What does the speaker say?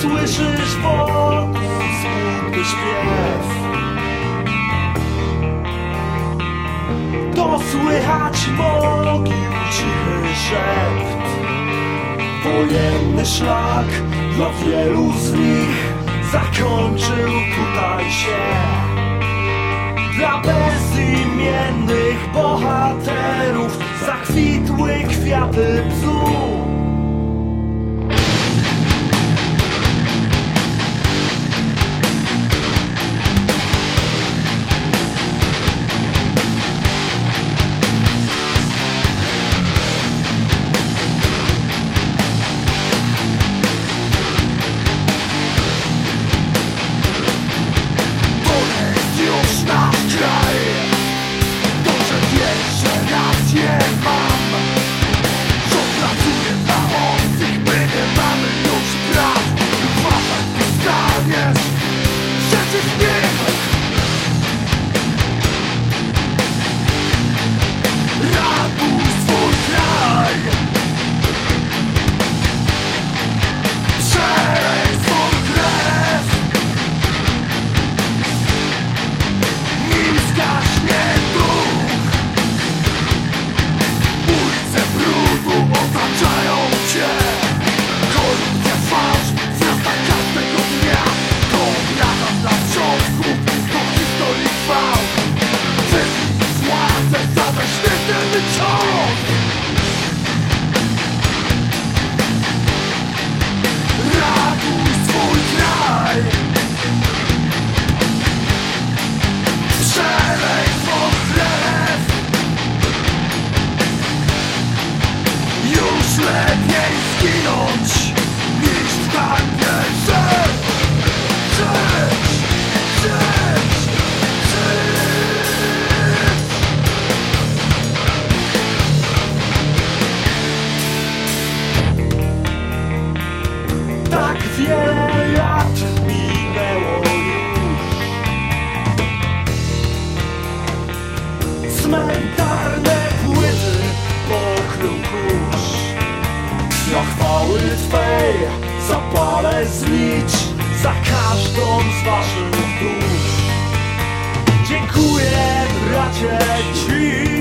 słyszysz wokół smutny śpiew? To słychać mogił cichy szept. Wojenny szlak dla wielu z nich Zakończył tutaj się. Dla bezimiennych bohaterów Zakwitły kwiaty bzu just. Wiele lat minęło już. Cmentarne płyty pokrył kurz. Dla chwały Twej zapalę zlicz Za każdą z Waszych dusz. Dziękuję bracie Ci